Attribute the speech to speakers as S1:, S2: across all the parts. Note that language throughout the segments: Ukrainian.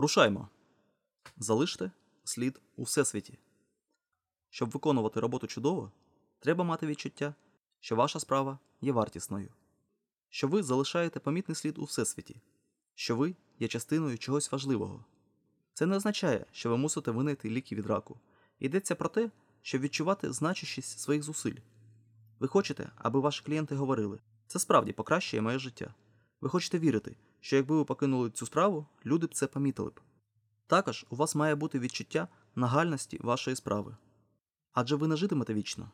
S1: Рушаймо. Залиште слід у всесвіті. Щоб виконувати роботу чудово, треба мати відчуття, що ваша справа є вартісною, що ви залишаєте помітний слід у всесвіті, що ви є частиною чогось важливого. Це не означає, що ви мусите винайти ліки від раку. Йдеться про те, щоб відчувати значущість своїх зусиль. Ви хочете, аби ваші клієнти говорили, це справді покращує моє життя. Ви хочете вірити, що якби ви покинули цю справу, люди б це помітили б. Також у вас має бути відчуття нагальності вашої справи. Адже ви не житимете вічно.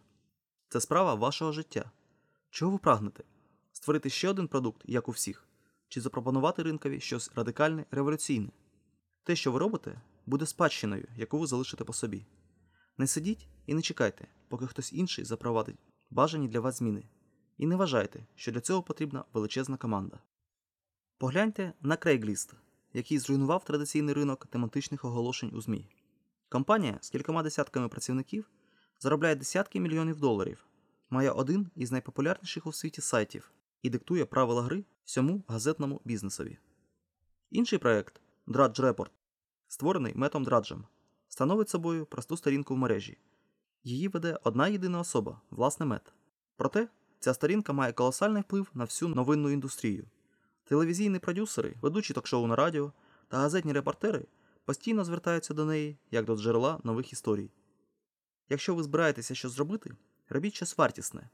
S1: Це справа вашого життя. Чого ви прагнете? Створити ще один продукт, як у всіх, чи запропонувати ринкові щось радикальне, революційне? Те, що ви робите, буде спадщиною, яку ви залишите по собі. Не сидіть і не чекайте, поки хтось інший запровадить бажані для вас зміни. І не вважайте, що для цього потрібна величезна команда. Погляньте на Craigslist, який зруйнував традиційний ринок тематичних оголошень у ЗМІ. Компанія з кількома десятками працівників заробляє десятки мільйонів доларів, має один із найпопулярніших у світі сайтів і диктує правила гри всьому газетному бізнесові. Інший проект Drudge Report, створений метом Драджем, становить собою просту сторінку в мережі. Її веде одна єдина особа, власне мет. Проте ця сторінка має колосальний вплив на всю новинну індустрію. Телевізійні продюсери, ведучі ток-шоу на радіо та газетні репортери постійно звертаються до неї як до джерела нових історій. Якщо ви збираєтеся щось зробити, робіть щось вартісне.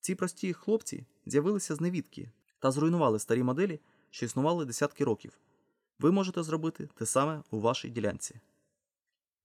S1: Ці прості хлопці з'явилися з та зруйнували старі моделі, що існували десятки років. Ви можете зробити те саме у вашій ділянці.